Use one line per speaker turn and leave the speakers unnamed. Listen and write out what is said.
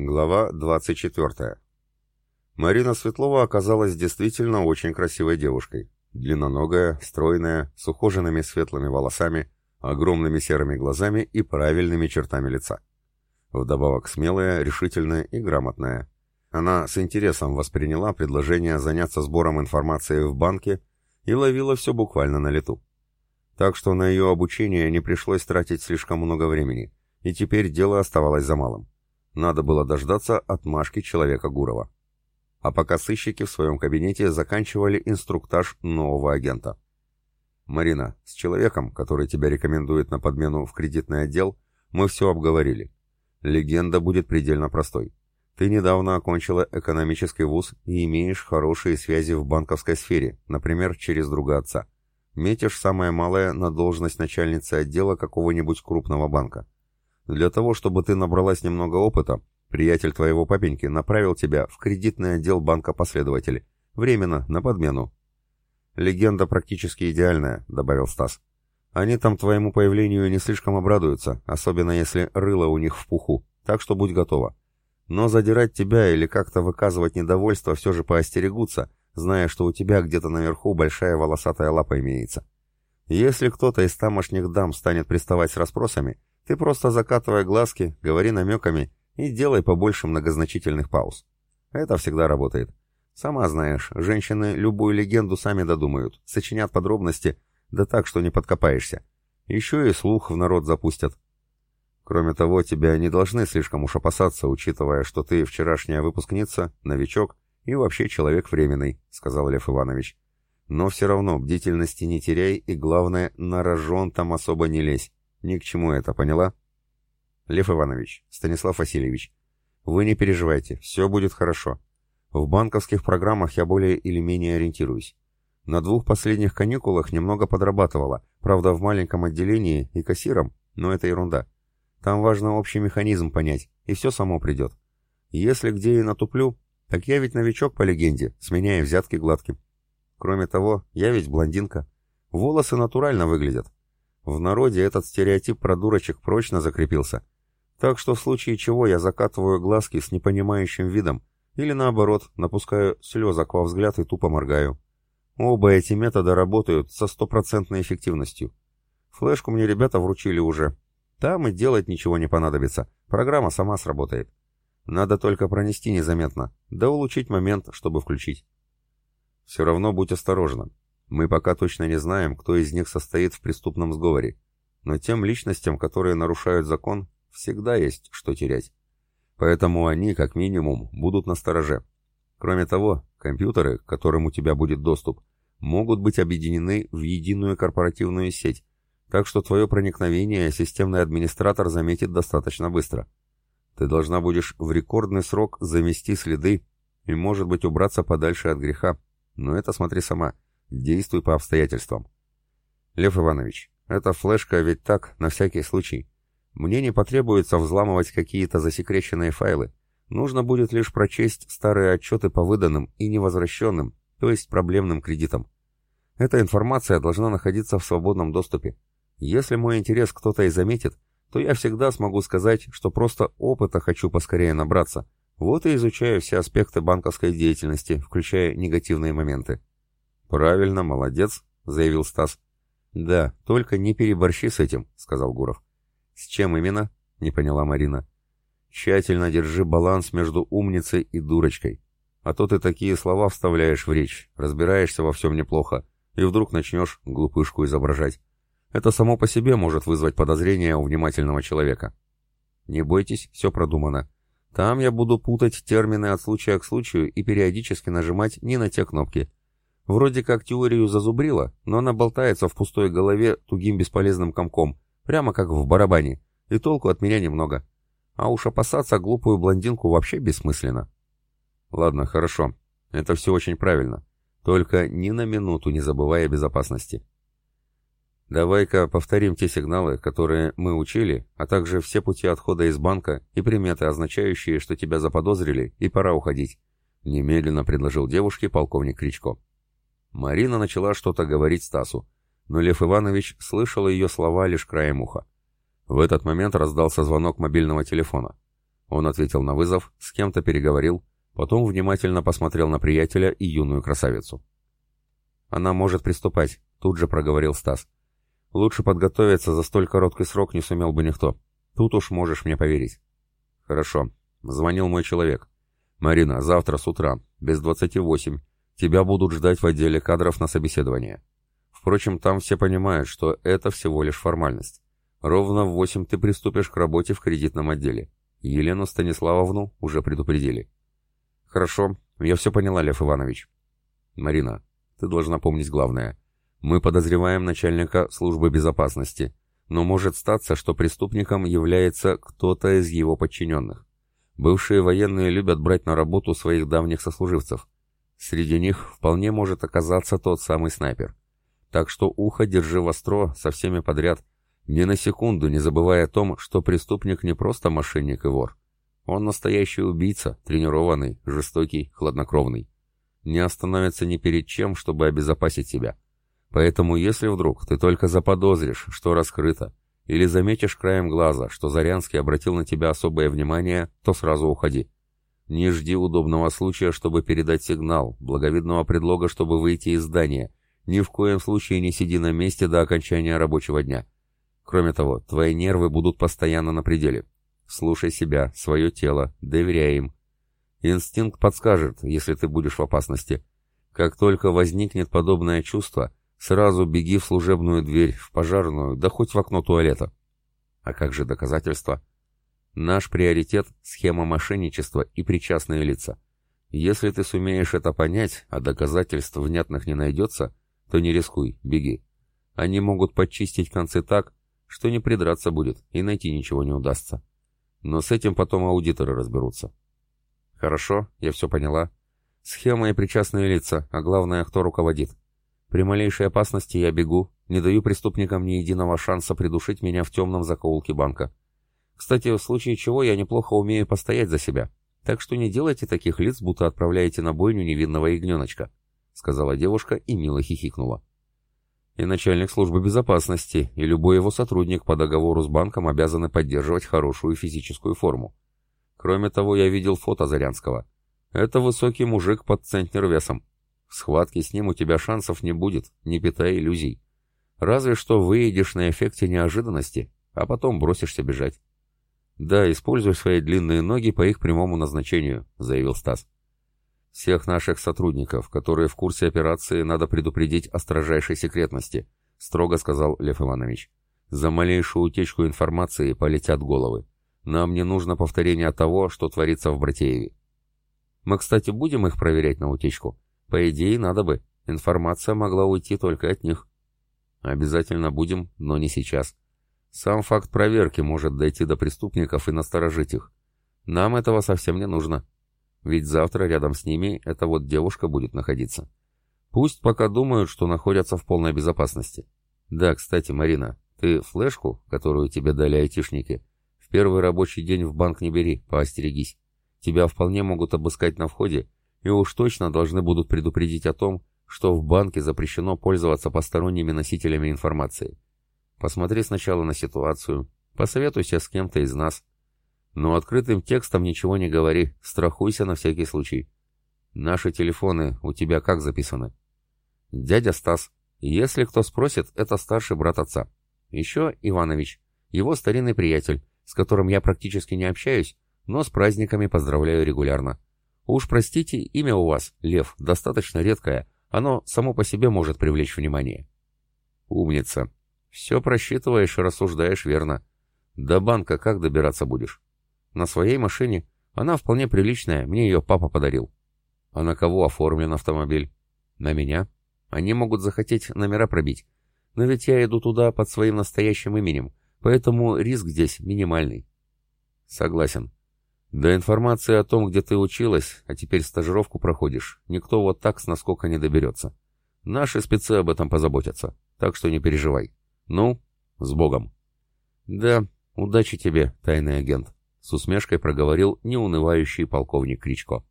Глава 24. Марина Светлова оказалась действительно очень красивой девушкой. Длинноногая, стройная, с ухоженными светлыми волосами, огромными серыми глазами и правильными чертами лица. Вдобавок смелая, решительная и грамотная. Она с интересом восприняла предложение заняться сбором информации в банке и ловила все буквально на лету. Так что на ее обучение не пришлось тратить слишком много времени, и теперь дело оставалось за малым. Надо было дождаться отмашки человека Гурова. А пока сыщики в своем кабинете заканчивали инструктаж нового агента. «Марина, с человеком, который тебя рекомендует на подмену в кредитный отдел, мы все обговорили. Легенда будет предельно простой. Ты недавно окончила экономический вуз и имеешь хорошие связи в банковской сфере, например, через друга отца. Метишь самое малое на должность начальницы отдела какого-нибудь крупного банка. Для того, чтобы ты набралась немного опыта, приятель твоего папеньки направил тебя в кредитный отдел банка последователей. Временно, на подмену. Легенда практически идеальная, добавил Стас. Они там твоему появлению не слишком обрадуются, особенно если рыло у них в пуху, так что будь готова. Но задирать тебя или как-то выказывать недовольство все же поостерегутся, зная, что у тебя где-то наверху большая волосатая лапа имеется. Если кто-то из тамошних дам станет приставать с расспросами, ты просто закатывай глазки, говори намеками и делай побольше многозначительных пауз. Это всегда работает. Сама знаешь, женщины любую легенду сами додумают, сочинят подробности, да так, что не подкопаешься. Еще и слух в народ запустят. Кроме того, тебя не должны слишком уж опасаться, учитывая, что ты вчерашняя выпускница, новичок и вообще человек временный, сказал Лев Иванович. Но все равно бдительности не теряй и, главное, на рожон там особо не лезь. Ни к чему это, поняла? Лев Иванович, Станислав Васильевич, вы не переживайте, все будет хорошо. В банковских программах я более или менее ориентируюсь. На двух последних каникулах немного подрабатывала, правда в маленьком отделении и кассиром, но это ерунда. Там важно общий механизм понять, и все само придет. Если где и натуплю, так я ведь новичок по легенде, сменяя взятки гладким. Кроме того, я ведь блондинка. Волосы натурально выглядят. В народе этот стереотип про дурочек прочно закрепился. Так что в случае чего я закатываю глазки с непонимающим видом, или наоборот, напускаю слезок во взгляд и тупо моргаю. Оба эти метода работают со стопроцентной эффективностью. Флешку мне ребята вручили уже. Там и делать ничего не понадобится. Программа сама сработает. Надо только пронести незаметно, да улучшить момент, чтобы включить. Все равно будь осторожна. Мы пока точно не знаем, кто из них состоит в преступном сговоре, но тем личностям, которые нарушают закон, всегда есть что терять. Поэтому они, как минимум, будут на стороже. Кроме того, компьютеры, к которым у тебя будет доступ, могут быть объединены в единую корпоративную сеть, так что твое проникновение системный администратор заметит достаточно быстро. Ты должна будешь в рекордный срок замести следы и, может быть, убраться подальше от греха, но это смотри сама – Действуй по обстоятельствам. Лев Иванович, эта флешка ведь так, на всякий случай. Мне не потребуется взламывать какие-то засекреченные файлы. Нужно будет лишь прочесть старые отчеты по выданным и невозвращенным, то есть проблемным кредитам. Эта информация должна находиться в свободном доступе. Если мой интерес кто-то и заметит, то я всегда смогу сказать, что просто опыта хочу поскорее набраться. Вот и изучаю все аспекты банковской деятельности, включая негативные моменты. «Правильно, молодец», — заявил Стас. «Да, только не переборщи с этим», — сказал Гуров. «С чем именно?» — не поняла Марина. «Тщательно держи баланс между умницей и дурочкой. А то ты такие слова вставляешь в речь, разбираешься во всем неплохо, и вдруг начнешь глупышку изображать. Это само по себе может вызвать подозрения у внимательного человека. Не бойтесь, все продумано. Там я буду путать термины от случая к случаю и периодически нажимать не на те кнопки. Вроде как теорию зазубрила, но она болтается в пустой голове тугим бесполезным комком, прямо как в барабане, и толку от меня немного. А уж опасаться глупую блондинку вообще бессмысленно. Ладно, хорошо. Это все очень правильно. Только ни на минуту не забывай о безопасности. Давай-ка повторим те сигналы, которые мы учили, а также все пути отхода из банка и приметы, означающие, что тебя заподозрили и пора уходить. Немедленно предложил девушке полковник Кричко. Марина начала что-то говорить Стасу, но Лев Иванович слышал ее слова лишь краем уха. В этот момент раздался звонок мобильного телефона. Он ответил на вызов, с кем-то переговорил, потом внимательно посмотрел на приятеля и юную красавицу. «Она может приступать», — тут же проговорил Стас. «Лучше подготовиться за столь короткий срок не сумел бы никто. Тут уж можешь мне поверить». «Хорошо. Звонил мой человек. Марина, завтра с утра, без двадцати восемь, тебя будут ждать в отделе кадров на собеседование. Впрочем, там все понимают, что это всего лишь формальность. Ровно в восемь ты приступишь к работе в кредитном отделе. Елену Станиславовну уже предупредили. Хорошо, я все поняла, Лев Иванович. Марина, ты должна помнить главное. Мы подозреваем начальника службы безопасности, но может статься, что преступником является кто-то из его подчиненных. Бывшие военные любят брать на работу своих давних сослуживцев. Среди них вполне может оказаться тот самый снайпер. Так что ухо держи востро со всеми подряд, ни на секунду не забывая о том, что преступник не просто мошенник и вор. Он настоящий убийца, тренированный, жестокий, хладнокровный. Не остановится ни перед чем, чтобы обезопасить себя. Поэтому если вдруг ты только заподозришь, что раскрыто, или заметишь краем глаза, что Зарянский обратил на тебя особое внимание, то сразу уходи. Не жди удобного случая, чтобы передать сигнал, благовидного предлога, чтобы выйти из здания. Ни в коем случае не сиди на месте до окончания рабочего дня. Кроме того, твои нервы будут постоянно на пределе. Слушай себя, свое тело, доверяй им. Инстинкт подскажет, если ты будешь в опасности. Как только возникнет подобное чувство, Сразу беги в служебную дверь, в пожарную, да хоть в окно туалета. А как же доказательства? Наш приоритет — схема мошенничества и причастные лица. Если ты сумеешь это понять, а доказательств внятных не найдется, то не рискуй, беги. Они могут подчистить концы так, что не придраться будет и найти ничего не удастся. Но с этим потом аудиторы разберутся. Хорошо, я все поняла. Схема и причастные лица, а главное, кто руководит. При малейшей опасности я бегу, не даю преступникам ни единого шанса придушить меня в темном закоулке банка. Кстати, в случае чего я неплохо умею постоять за себя, так что не делайте таких лиц, будто отправляете на бойню невинного ягненочка», — сказала девушка и мило хихикнула. «И начальник службы безопасности, и любой его сотрудник по договору с банком обязаны поддерживать хорошую физическую форму. Кроме того, я видел фото Зарянского. Это высокий мужик под центнер весом. В схватке с ним у тебя шансов не будет, не питая иллюзий. Разве что выйдешь на эффекте неожиданности, а потом бросишься бежать. «Да, используй свои длинные ноги по их прямому назначению», — заявил Стас. «Всех наших сотрудников, которые в курсе операции, надо предупредить о строжайшей секретности», — строго сказал Лев Иванович. «За малейшую утечку информации полетят головы. Нам не нужно повторение того, что творится в Братееве». «Мы, кстати, будем их проверять на утечку?» По идее, надо бы. Информация могла уйти только от них. Обязательно будем, но не сейчас. Сам факт проверки может дойти до преступников и насторожить их. Нам этого совсем не нужно. Ведь завтра рядом с ними эта вот девушка будет находиться. Пусть пока думают, что находятся в полной безопасности. Да, кстати, Марина, ты флешку, которую тебе дали айтишники, в первый рабочий день в банк не бери, поостерегись. Тебя вполне могут обыскать на входе и уж точно должны будут предупредить о том, что в банке запрещено пользоваться посторонними носителями информации. Посмотри сначала на ситуацию, посоветуйся с кем-то из нас. Но открытым текстом ничего не говори, страхуйся на всякий случай. Наши телефоны у тебя как записаны? Дядя Стас. Если кто спросит, это старший брат отца. Еще Иванович, его старинный приятель, с которым я практически не общаюсь, но с праздниками поздравляю регулярно. Уж простите, имя у вас, Лев, достаточно редкое. Оно само по себе может привлечь внимание. Умница. Все просчитываешь и рассуждаешь верно. До банка как добираться будешь? На своей машине. Она вполне приличная, мне ее папа подарил. А на кого оформлен автомобиль? На меня. Они могут захотеть номера пробить. Но ведь я иду туда под своим настоящим именем, поэтому риск здесь минимальный. Согласен. До информации о том, где ты училась, а теперь стажировку проходишь, никто вот так с наскока не доберется. Наши спецы об этом позаботятся, так что не переживай. Ну, с Богом. Да, удачи тебе, тайный агент, с усмешкой проговорил неунывающий полковник Кричко.